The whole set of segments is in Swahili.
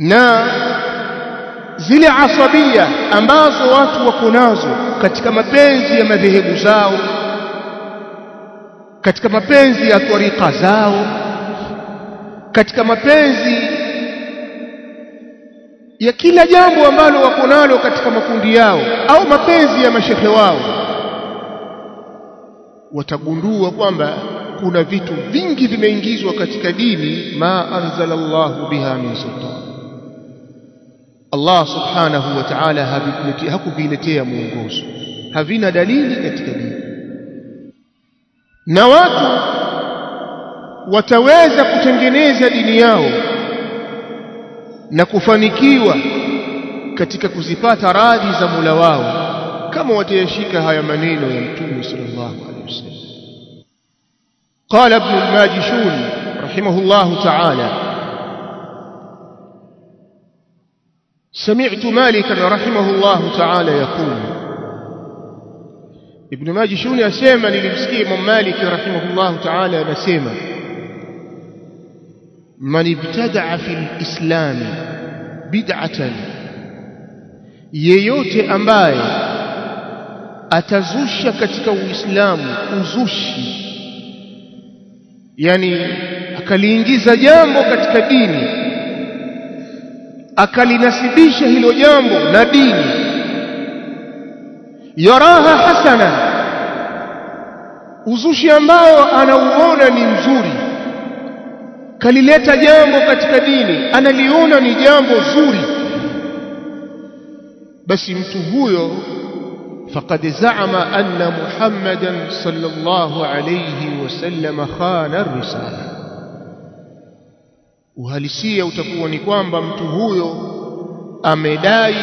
na zile asabia ambazo watu wako nazo katika mapenzi ya madhehebu zao katika mapenzi ya tariqa zao katika mapenzi ya kila jambo ambalo wako nalo katika makundi yao au mapenzi ya mashehe wao watagundua kwamba kuna vitu vingi vimeingizwa katika dini ma anzala Allahu biha min sultan Allah subhanahu wa ta'ala hakuviletea mwongozo havina dalili katika dini na watu wataweza kutengeneza dini yao na kufanikiwa katika kuzipata radhi za mula wao kama watayashika haya maneno ya Mtume sallallahu alaihi wasallam. Qala Ibn al-Majishun rahimahullahu ta'ala سمعت مالكا رحمه الله تعالى يقول ابن ماجي ماجه شو يسمع للمسكين؟ من مالك رحمه الله تعالى يا نسمع من ابتدع في الإسلام بدعة ييوت أمباي أتزوش كتك الإسلام أزوش يعني أكلينجي زيام وكتك ديني akalinasibisha hilo jambo na dini yaraha hasana uzushi ambao anauona ni mzuri kalileta jambo katika dini analiona ni jambo zuri basi mtu huyo فقد زعم أن محمدا صلى الله عليه وسلم خان الرسالة uhalisia utakuwa ni kwamba mtu huyo amedai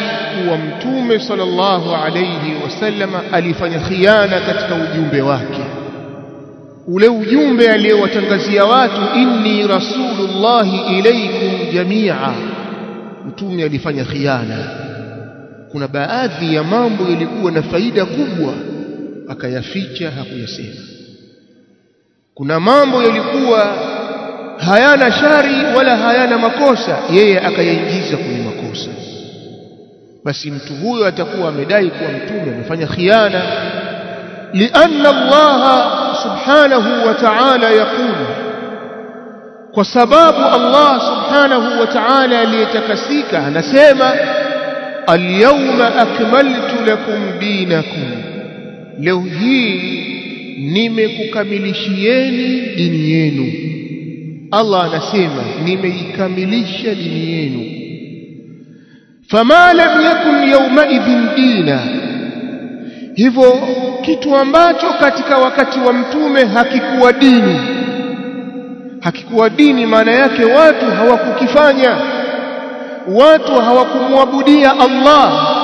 kuwa mtume sallallahu alayhi wasallam alifanya khiana katika ujumbe wake. Ule ujumbe aliyowatangazia watu inni rasulullahi ilaikum jamia mtume alifanya khiana. Kuna baadhi ya mambo yalikuwa na faida kubwa akayaficha hakuyasema. Kuna mambo yalikuwa hayana shari wala hayana makosa yeye akayaingiza kwenye makosa basi mtu huyo atakuwa amedai kuwa mtume amefanya khiana lianna Allah subhanahu wa ta'ala yaqulu kwa sababu Allah subhanahu wa ta'ala aliyetakasika anasema اليوم أكملت لكم دينكم leo hii nimekukamilishieni dini yenu Allah anasema nimeikamilisha dini yenu. Fama lam yakun yaumaidhin dina. Hivyo kitu ambacho katika wakati wa mtume hakikuwa dini. Hakikuwa dini maana yake watu hawakukifanya. Watu hawakumwabudia Allah.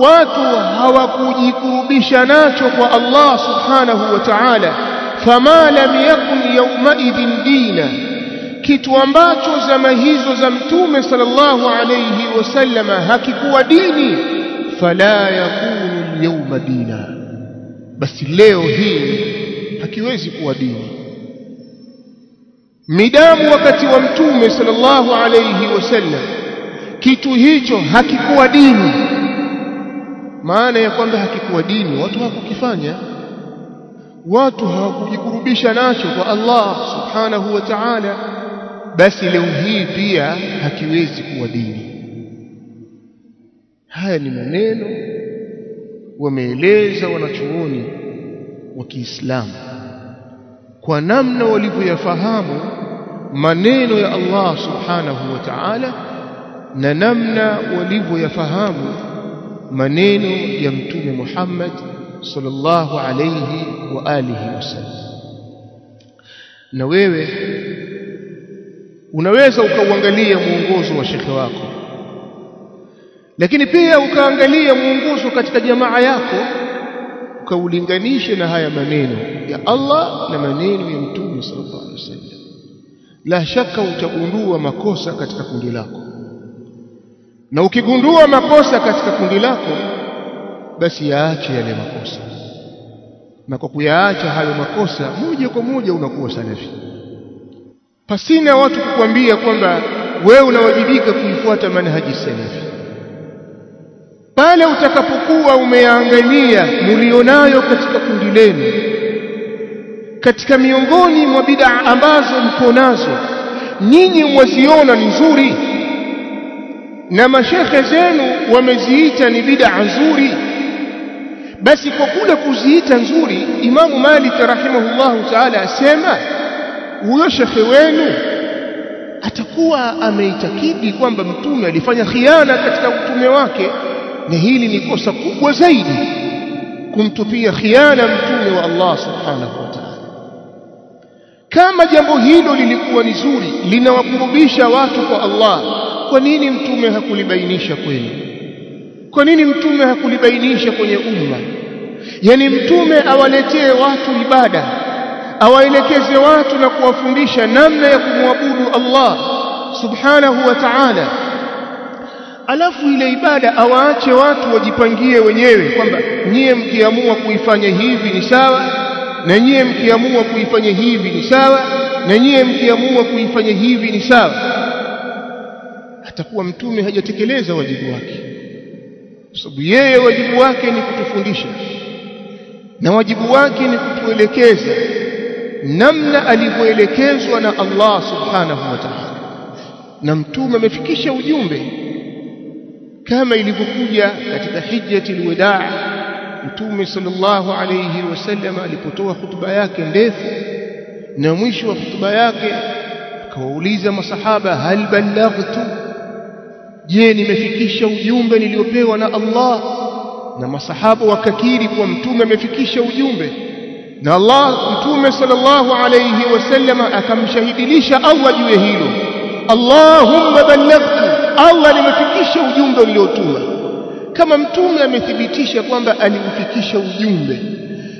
Watu hawakujikurubisha nacho kwa Allah subhanahu wa ta'ala fama lam yakun yawmaidhin dina. Kitu ambacho zama hizo za mtume sallallahu alayhi wasallama hakikuwa dini fala yakunu yawma dina. Basi leo hii hakiwezi kuwa dini. Midamu wakati wa mtume sallallahu alayhi wasallam kitu hicho hakikuwa dini. Maana ya kwamba hakikuwa dini watu hawakukifanya watu hawakujikurubisha nacho kwa Allah subhanahu wa ta'ala basi leo hii pia hakiwezi kuwa dini. Haya ni maneno wameeleza wanachuoni wa Kiislamu. Kwa namna walivyoyafahamu maneno ya Allah subhanahu wa ta'ala na namna walivyoyafahamu maneno ya mtume Muhammad sallallahu alayhi wa alihi wasallam na wewe unaweza ukauangalia mwongozo wa shekhe wako lakini pia ukaangalia mwongozo katika jamaa yako ukaulinganishe na haya maneno ya Allah na maneno ya mtume sallallahu alaihi wasallam la shaka utagundua makosa katika kundi lako. Na ukigundua makosa katika kundi lako basi yaache yale makosa. Na kwa kuyaacha hayo makosa moja kwa moja unakuwa salafi pasina watu kukwambia kwamba wewe unawajibika kuifuata manhaji salafi pale utakapokuwa umeangalia mlionayo katika kundi lenu katika miongoni mwa bid'a ambazo mko nazo nyinyi mwaziona ni nzuri. Na mashekhe zenu wameziita ni bid'a nzuri basi kwa kule kuziita nzuri Imamu Malik rahimahullahu ta'ala asema huyo shekhe wenu atakuwa ameitakidi kwamba mtume alifanya khiana katika utume wake na hili ni kosa kubwa zaidi kumtupia khiana mtume wa Allah subhanahu wa ta'ala. Kama jambo hilo lilikuwa ni zuri linawakurubisha watu kwa Allah kwa nini mtume hakulibainisha kwenu kwa nini mtume hakulibainisha kwenye umma? Yani mtume awaletee watu ibada awaelekeze watu na kuwafundisha namna ya kumwabudu Allah subhanahu wa ta'ala. Alafu ile ibada awaache watu wajipangie wenyewe kwamba nyie mkiamua kuifanya hivi ni sawa na nyie mkiamua kuifanya hivi ni sawa na nyie mkiamua kuifanya hivi ni sawa. Atakuwa mtume hajatekeleza wajibu wake sababu yeye wajibu wake ni kutufundisha na wajibu wake ni kutuelekeza namna alivyoelekezwa na Allah subhanahu wa ta'ala na mtume amefikisha ujumbe kama ilivyokuja katika hijjatul wadaa mtume sallallahu alayhi wasallam alipotoa hutuba yake ndefu na mwisho wa hutuba yake akawauliza masahaba hal ballaghtu je nimefikisha ujumbe niliopewa na Allah? Na masahaba wakakiri kuwa mtume amefikisha ujumbe. Na Allah mtume sallallahu alayhi wasallam akamshahidilisha Allah juu ya hilo. Allahumma ballaghtu Allah nimefikisha ujumbe uliotuma kama mtume amethibitisha kwamba aliufikisha ujumbe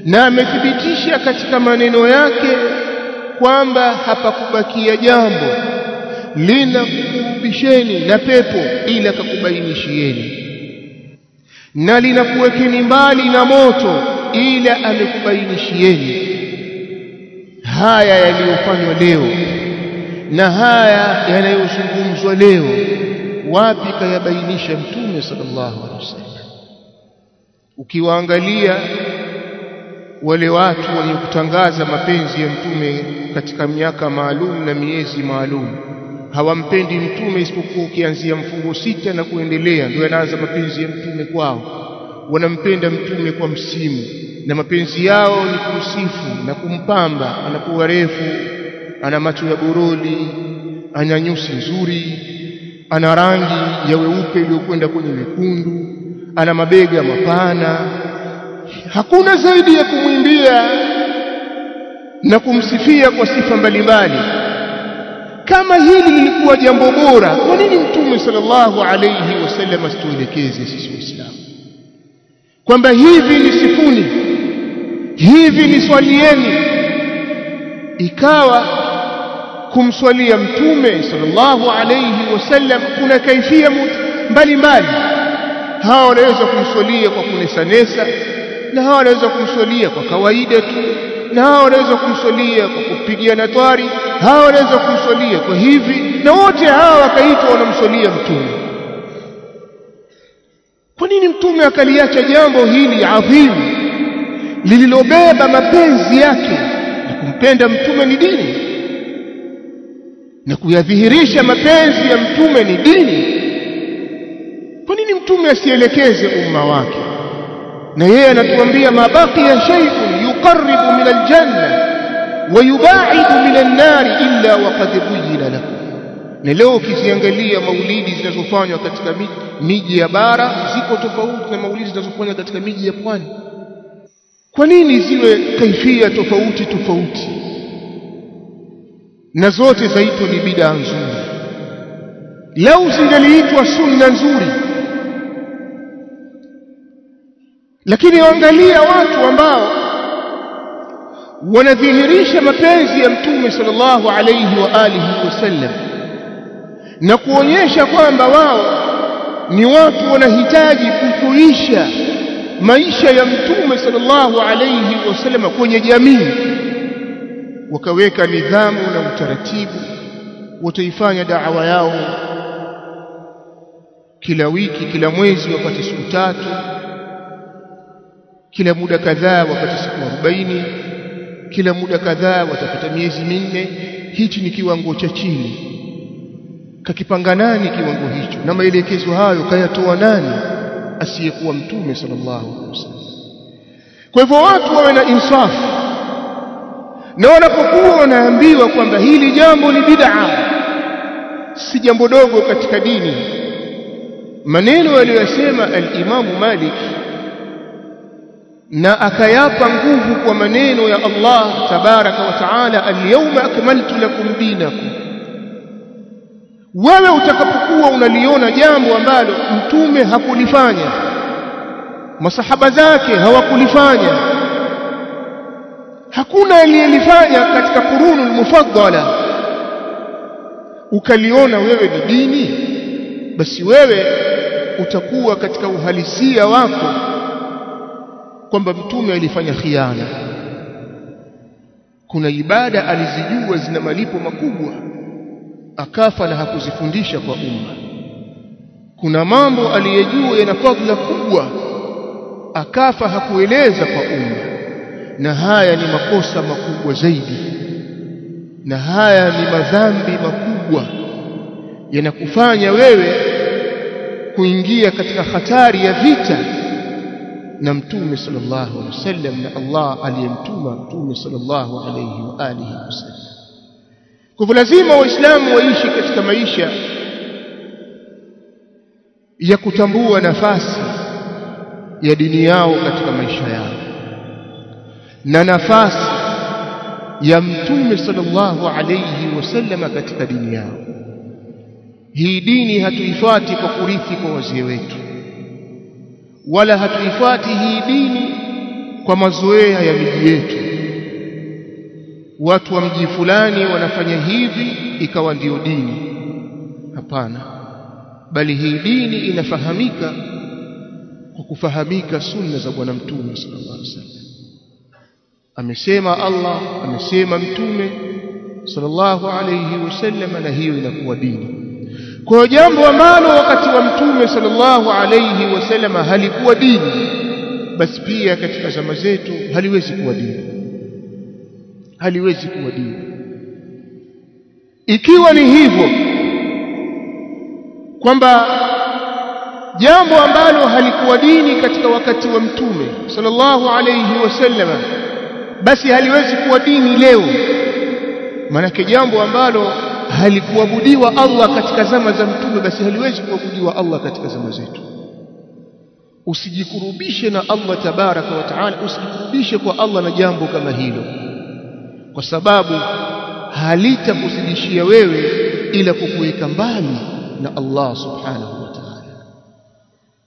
na amethibitisha katika maneno yake kwamba hapakubakia jambo linakukurubisheni na pepo ila kakubainishieni. Na linakuwekeni mbali na moto ila amekubainishieni. Haya yaliyofanywa leo na haya yanayozungumzwa leo wapi kayabainisha mtume sallallahu alaihi wasallam? Ukiwaangalia wale watu wenye kutangaza mapenzi ya mtume katika miaka maalum na miezi maalum hawampendi mtume isipokuwa ukianzia mfungo sita na kuendelea ndio yanaanza mapenzi ya mtume kwao. Wanampenda mtume kwa msimu na mapenzi yao ni kumsifu na kumpamba. Anakuwa refu ana macho ya boroli ana nyusi nzuri ana rangi ya weupe iliyokwenda kwenye wekundu ana mabega mapana. Hakuna zaidi ya kumwimbia na kumsifia kwa sifa mbalimbali kama hili lilikuwa jambo bora kwa nini mtume sallallahu alayhi wasallam asituelekeze sisi waislamu? Kwamba hivi ni sifuni hivi ni swalieni ikawa kumswalia mtume sallallahu alayhi wasallam kuna kaifia mbalimbali. Hawa wanaweza kumswalia kwa kunesanesa na hawa wanaweza kumswalia kwa kawaida tu na hawa wanaweza kumswalia kwa kupigia natwari hawa wanaweza kumswalia. Kwa hivi na wote hawa wakaitwa wanamswalia mtume. Kwa nini mtume akaliacha jambo hili adhimu lililobeba mapenzi yake na kumpenda mtume ni dini? Na kuyadhihirisha mapenzi ya mtume ni dini? Kwa nini mtume asielekeze umma wake? Na yeye anatuambia mabaki ya shay'un yuqarribu min aljanna wa yubaidu min an-nar illa waqad buyina lakum. Na leo ukiziangalia maulidi zinazofanywa katika miji ya bara ziko tofauti na maulidi zinazofanywa katika miji ya pwani. Kwa nini ziwe kaifia tofauti tofauti? Na zote zaitwa ni bidaa nzuri. Lau zingeliitwa sunna nzuri. Lakini waangalia watu ambao wanadhihirisha mapenzi ya mtume sallallahu alayhi wa alihi wasallam na kuonyesha kwamba wao ni watu wanahitaji kufuisha maisha ya mtume sallallahu alayhi wasallam kwenye jamii. Wakaweka nidhamu na utaratibu wataifanya da'wa yao kila wiki kila mwezi wapate siku tatu kila muda kadhaa wapate siku 40 kila muda kadhaa watapita miezi minne hichi ni kiwango cha chini. Kakipanga nani kiwango hicho? Na maelekezo hayo kayatoa nani? Asiyekuwa mtume sallallahu alaihi wasallam. Kwa hivyo watu wawe na insafu. Na wanapokuwa wanaambiwa kwamba hili jambo ni bid'a si jambo dogo katika dini. Maneno aliyosema al-Imamu Malik na akayapa nguvu kwa maneno ya Allah tabaraka wa taala al-yawma akmaltu lakum dinakum. Wewe utakapokuwa unaliona jambo ambalo mtume hakulifanya masahaba zake hawakulifanya hakuna aliyelifanya katika kurunu mufaddala ukaliona wewe ni dini basi wewe utakuwa katika uhalisia wako kwamba mtume alifanya khiana. Kuna ibada alizijua zina malipo makubwa akafa na hakuzifundisha kwa umma. Kuna mambo aliyejua yana fadhila kubwa akafa hakueleza kwa umma. Na haya ni makosa makubwa zaidi na haya ni madhambi makubwa yanakufanya wewe kuingia katika hatari ya vita na mtume sallallahu alaihi wasallam na Allah aliyemtuma mtume sallallahu alaihi wa alihi wasallam. Kwa hivyo lazima waislamu waishi katika maisha ya kutambua nafasi ya dini yao katika maisha yao. Na nafasi ya mtume sallallahu alayhi wasallam katika dini yao. Hii dini hatuifuati kwa kurithi kwa wazee wetu wala hatuifuati hii dini kwa mazoea ya miji yetu. Watu wa mji fulani wanafanya hivi ikawa ndiyo dini. Hapana bali hii dini inafahamika kwa kufahamika sunna za bwana mtume sallallahu alaihi wasallam. Amesema Allah amesema mtume sallallahu alaihi wasallam na hiyo inakuwa dini kwa jambo ambalo wakati wa mtume sallallahu alayhi wasallam halikuwa dini basi pia katika zama zetu haliwezi kuwa dini. Haliwezi kuwa dini. Ikiwa ni hivyo kwamba jambo ambalo halikuwa dini katika wakati wa mtume sallallahu alayhi wasallam basi haliwezi kuwa dini leo. Manake jambo ambalo halikuabudiwa Allah katika zama za mtume basi haliwezi kuabudiwa Allah katika zama zetu. Usijikurubishe na Allah tabaraka wa taala usijikurubishe kwa Allah na jambo kama hilo kwa sababu halitakuzidishia wewe ila kukuweka mbali na Allah subhanahu wa ta'ala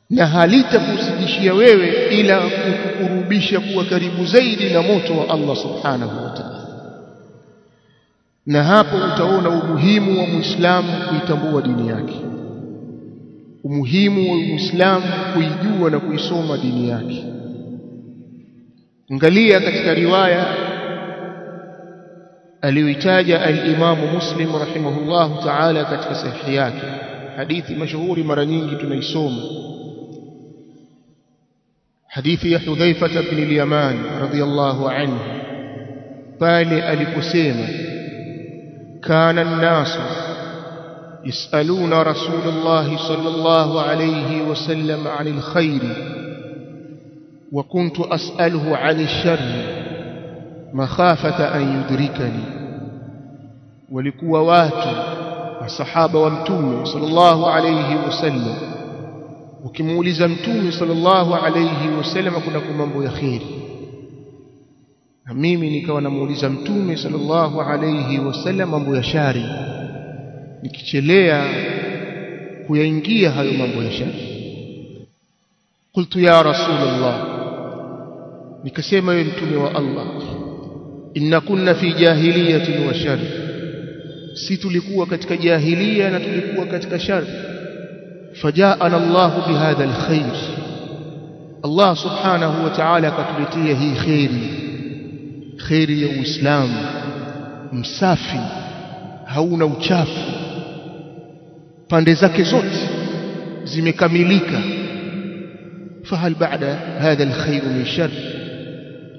na halitakuzidishia wewe ila kukurubisha kuwa karibu zaidi na moto wa Allah subhanahu wa ta'ala na hapo utaona umuhimu wa Muislamu kuitambua dini yake. Umuhimu wa Muislamu kuijua na kuisoma dini yake. Angalia katika riwaya aliyoitaja al-Imamu Muslim rahimahullahu ta'ala katika sahihi yake. Hadithi mashuhuri mara nyingi tunaisoma. Hadithi ya Hudhaifa bin al-Yaman radhiyallahu anhu. Pale aliposema كان الناس يسألون رسول الله صلى الله عليه وسلم عن الخير وكنت أسأله عن الشر مخافة أن يدركني. ولكوا ولكووات الصحابة وامتوم صلى الله عليه وسلم. وكمولزمتوم صلى الله عليه وسلم كنكم من بخيري na mimi nikawa namuuliza mtume sallallahu alayhi wasallam mambo ya shari. Nikichelea kuyaingia hayo mambo ya shari. Qultu ya rasulullah. Nikasema yeye mtume wa Allah inna kunna fi jahiliyatin wa shari. Si tulikuwa katika jahilia na tulikuwa katika shar fajaana Allah bihadha alkhair Allah subhanahu wa ta'ala akatuletea hii khairi khairi ya Uislamu. Msafi hauna uchafu. Pande zake zote zimekamilika. Fahal baada hadha alkhair min shar?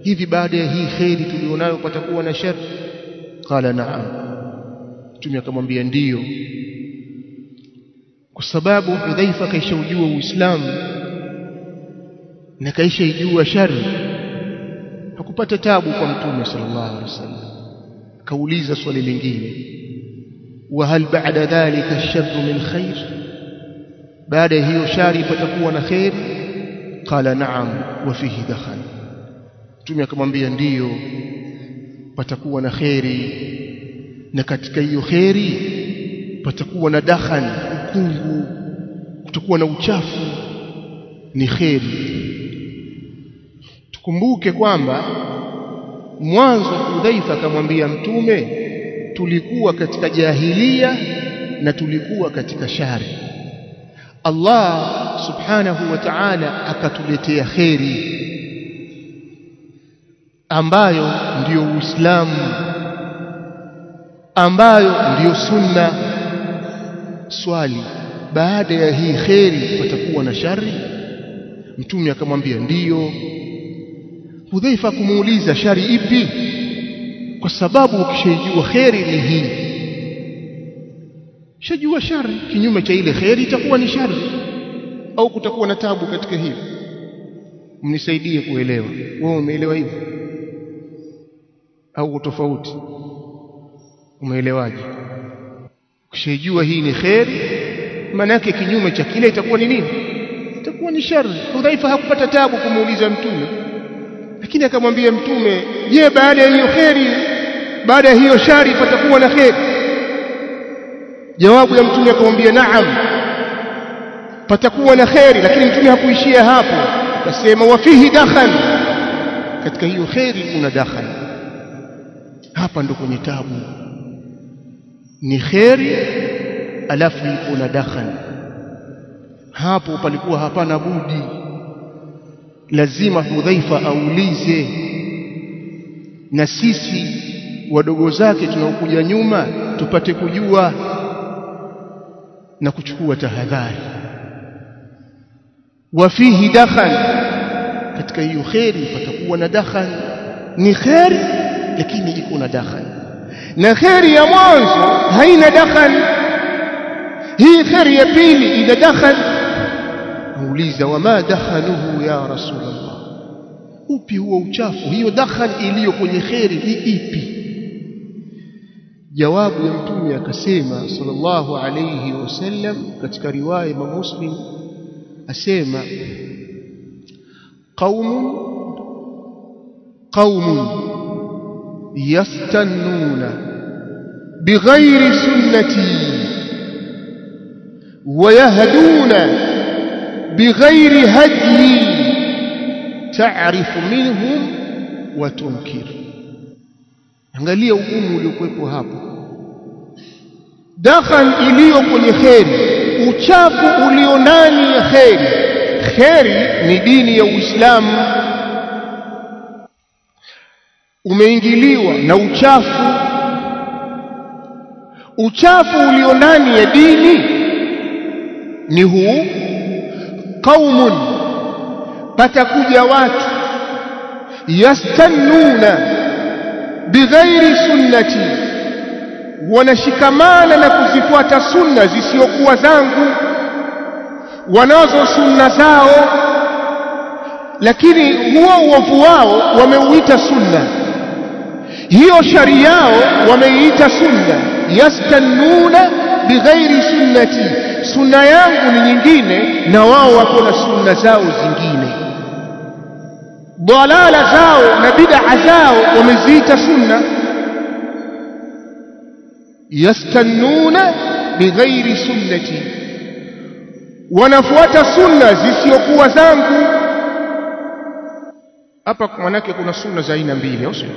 Hivi baada ya hii khairi tulionayo patakuwa na shar? Qala na'am. Mtume akamwambia ndiyo. Kwa sababu Hudhaifa kaisha ujua Uislamu na kaisha ijua shari hakupata tabu kwa mtume sallallahu alaihi wasallam. Kauliza swali lingine. Wa hal ba'da dhalika ash-sharru min khair? Baada hiyo shari patakuwa na khair? Qala na'am wa fihi dakhal. Mtume akamwambia ndiyo patakuwa na khairi. Na katika hiyo khairi patakuwa na dakhal ukungu. Kutakuwa na uchafu. Ni khairi tukumbuke kwamba mwanzo Hudhaifa akamwambia mtume tulikuwa katika jahilia na tulikuwa katika shari. Allah subhanahu wa ta'ala akatuletea kheri ambayo ndiyo Uislamu ambayo ndiyo sunna. Swali baada ya hii kheri patakuwa na shari? Mtume akamwambia ndiyo Hudhaifa kumuuliza shari ipi? Kwa sababu ukishaijua kheri ni hii. Shajua shari kinyume cha ile kheri itakuwa ni shari. Au kutakuwa na tabu katika hiyo mnisaidie kuelewa. Wewe umeelewa hivyo au tofauti umeelewaje? Ukishajua hii ni kheri maana yake kinyume cha kile itakuwa ni nini? Itakuwa ni shari. Hudhaifa hakupata tabu kumuuliza mtume lakini akamwambia mtume je baada ya hiyo kheri baada ya hiyo shari patakuwa na kheri? Jawabu ya mtume akamwambia naam patakuwa na kheri. Lakini mtume hakuishia hapo. Akasema wafihi dakhal katika hiyo kheri kuna dakhal hapa ndo kwenye tabu. Ni kheri alafu kuna dakhal hapo palikuwa hapana budi lazima Hudhaifa aulize. Na sisi wadogo zake tunaokuja nyuma tupate kujua na kuchukua tahadhari. Wa fihi dakhal katika hiyo kheri patakuwa na dakhan. Ni kheri lakini iko na dakhan. Na kheri ya mwanzo haina dakhan. Hii kheri ya pili ina dakhan muuliza wama dakhanuhu ya rasulullah upi huo uchafu hiyo dakhan iliyo kwenye kheri ni ipi jawabu ya mtume akasema sallallahu alayhi wasallam katika riwaya ya muslim asema qaumun qaumun yastannuna bighairi sunnati ويهدون بغير هدي تعرف منهم وتنكر angalia ugumu uliokuwepo hapo dakhan iliyo kwenye kheri uchafu ulio ndani ya kheri kheri ni dini ya Uislamu umeingiliwa na uchafu uchafu ulio ndani ya dini ni huu qaumun patakuja watu yastannuna bighairi sunnati wanashikamana na kuzifuata sunna zisiokuwa zangu wanazo sunna zao lakini huo uovu wao wameuita sunna. Hiyo shari yao wameiita sunna. Yastannuna bighairi sunnati. Sunna yangu ni nyingine na wao wako na sunna zao zingine. Dalala zao na bid'a zao wameziita sunna. Yastannuna bighairi sunnati. Wanafuata sunna zisiokuwa zangu. Hapa manake kuna sunna za aina mbili au sio?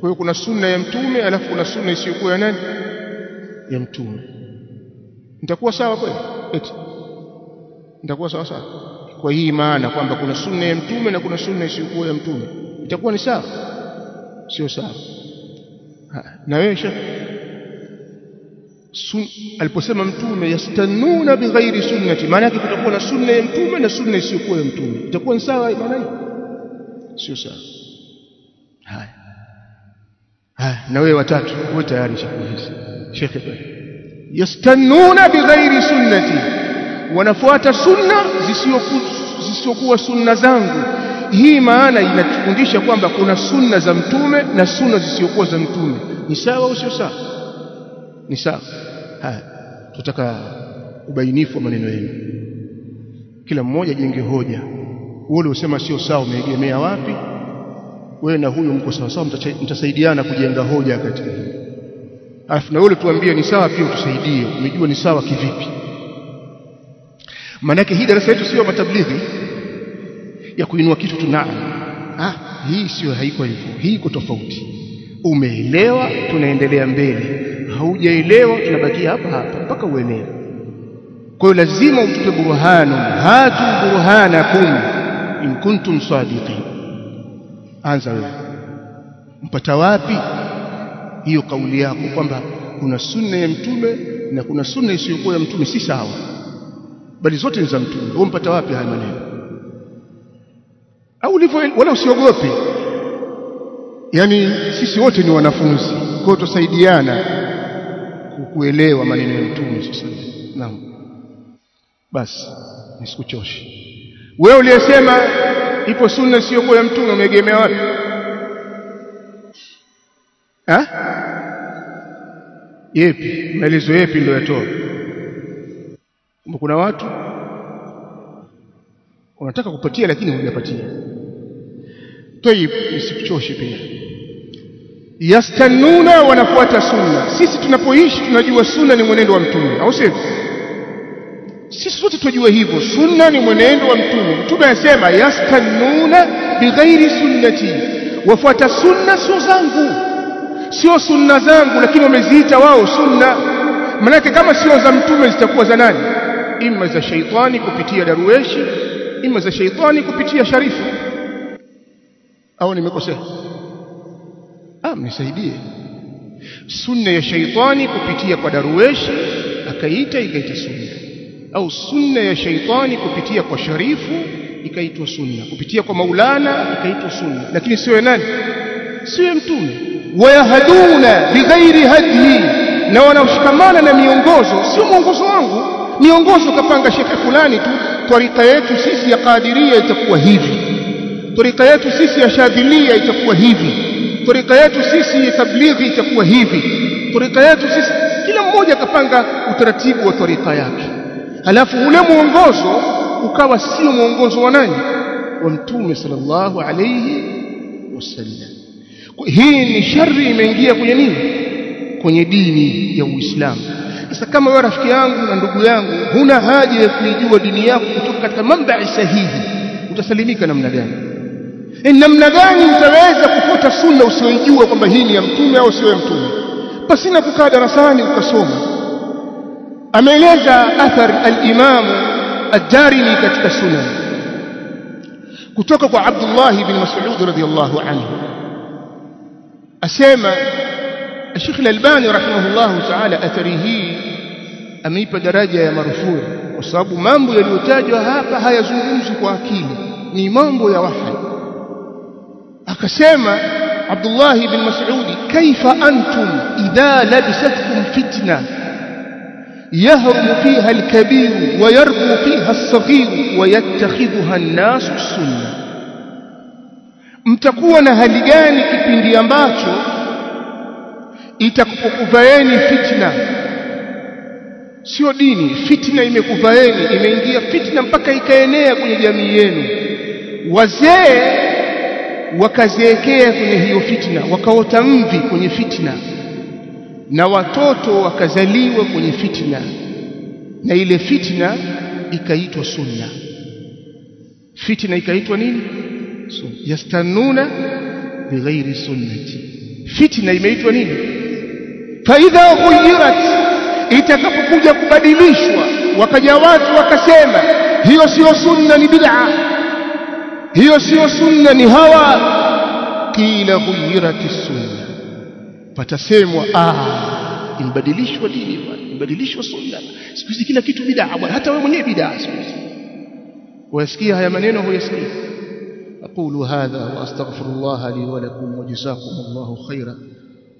Kwa hiyo kuna sunna ya mtume alafu kuna sunna isiyokuwa ya nani ya mtume. Nitakuwa sawa kweli? Eti. Nitakuwa sawa sawa kwa hii maana kwamba kuna sunna ya mtume na kuna sunna isiyokuwa ya mtume. Itakuwa ni sawa? Sio sawa. Na wewe aliposema mtume yastanuna bighairi sunnati maana yake kutakuwa na sunna ya mtume na sunna isiyokuwa ya mtume. Itakuwa ni sawa maana hiyo sio sawa. Haya. Haya. Na wewe watatu wewe tayari shekhe yastannuna bighairi sunnati. Wanafuata sunna zisizokuwa sunna zangu. Hii maana inatufundisha kwamba kuna sunna za mtume na sunna zisizokuwa za mtume. Ni sawa au sio sawa? Ni sawa. Haya tutaka ubainifu wa maneno yenu. Kila mmoja jenge hoja. Wewe usema sio sawa umeegemea wapi? Wewe na huyu mko sawa sawa mtasaidiana kujenga hoja katika hili alafu na wewe tuambie ni sawa pia utusaidie. Umejua ni sawa kivipi. Maanake hii darasa yetu sio matablighi ya kuinua kitu tu naam. Ah hii sio haiko hivyo. Hii iko tofauti. Umeelewa tunaendelea mbele. Haujaelewa tunabakia hapa hapa mpaka uelewe. Kwa hiyo lazima utupe burhanu. Hatu burhanakum in kuntum sadiqin. Anza wewe. Mpata wapi hiyo kauli yako kwamba kuna sunna ya mtume na kuna sunna isiyokuwa ya mtume si sawa. Bali zote ni za mtume. Umpata mpata wapi haya maneno? Au ulivyo wala usiogope? Yani sisi wote ni wanafunzi. Kwa tusaidiana kuelewa maneno ya mtume sasa. Naam. Basi nisikuchoshe. Wewe uliyesema ipo sunna isiyokuwa ya mtume umeegemea wapi? Ha yepi? Maelezo yepi ndio yatoa kuna watu unataka kupatia lakini hujapatia. Tayib isikuchoshe pia. Yastanuna wanafuata sunna. Sisi tunapoishi tunajua sunna ni mwenendo wa mtume au sivyo? Sisi sote tunajua hivyo. Sunna ni mwenendo wa mtume. Mtume anasema yastanuna bighairi sunnati. Wafuata sunna sio zangu sio sunna zangu lakini wameziita wao sunna. Manake kama sio za mtume zitakuwa za nani? Ima za sheitani kupitia darueshi ima za sheitani kupitia sharifu. Au nimekosea? Ah mnisaidie. Sunna ya sheitani kupitia kwa darueshi akaita ikaita sunna. Au sunna ya sheitani kupitia kwa sharifu ikaitwa sunna. Kupitia kwa maulana ikaitwa sunna. Lakini sio nani? Sio mtume wayahduna bighairi hadhi na wanaoshikamana na miongozo sio mwongozo wangu. Miongozo kapanga shekhe fulani tu. Tarika yetu sisi ya kadiria itakuwa hivi. Tarika yetu sisi ya shadhilia itakuwa hivi. Tarika yetu sisi ya tablighi itakuwa hivi. Tarika yetu sisi kila mmoja kapanga utaratibu wa tarika yake. Halafu ule mwongozo ukawa sio mwongozo wa nani? Wa mtume sallallahu alayhi wasallam hii ni shari imeingia kwenye nini? Kwenye dini ya Uislamu. Sasa kama wewe rafiki yangu na ndugu yangu huna haja ya kuijua dini yako kutoka katika mambai sahihi utasalimika namna gani? Namna gani utaweza kufuata sunna usioijua kwamba hii ni ya mtume au sio ya mtume? Pasina kukaa darasani ukasoma. Ameeleza athar al-Imam ad-Darimi katika sunan. Kutoka kwa Abdullah ibn Mas'ud radhiyallahu anhu asema Sheikh Al-Albani rahimahullahu ta'ala athari hii ameipa daraja ya marufuu kwa sababu mambo yaliyotajwa hapa hayazungumzwi kwa akili ni mambo ya wahi akasema Abdullah ibn Mas'ud kaifa antum idha labisatkum fitna يهرم فيها الكبير ويربو فيها الصغير ويتخذها الناس السنة mtakuwa na hali gani kipindi ambacho itakupokuvaeni fitna? Sio dini fitna imekuvaeni imeingia fitna mpaka ikaenea kwenye jamii yenu. Wazee wakazeekea kwenye hiyo fitna wakaota mvi kwenye fitna na watoto wakazaliwa kwenye fitna na ile fitna ikaitwa sunna. Fitna ikaitwa nini yastanuna bighairi sunnati. Fitna imeitwa nini? Fa idha ghuyirat itakapokuja kubadilishwa wakaja watu wakasema hiyo sio sunna ni bid'a. Hiyo sio sunna ni hawa. Kila ghuyirat sunna patasemwa ah imbadilishwa dini imbadilishwa sunna. Siku hizi kila kitu bid'a bwana hata wewe mwenyewe bid'a siku hizi. Wasikia haya maneno huyasikia أقول هذا وأستغفر الله لي ولكم وجزاكم الله خيرا.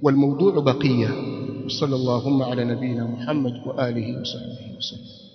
والموضوع بقية. وصلى اللهم على نبينا محمد وآله وصحبه وسلم.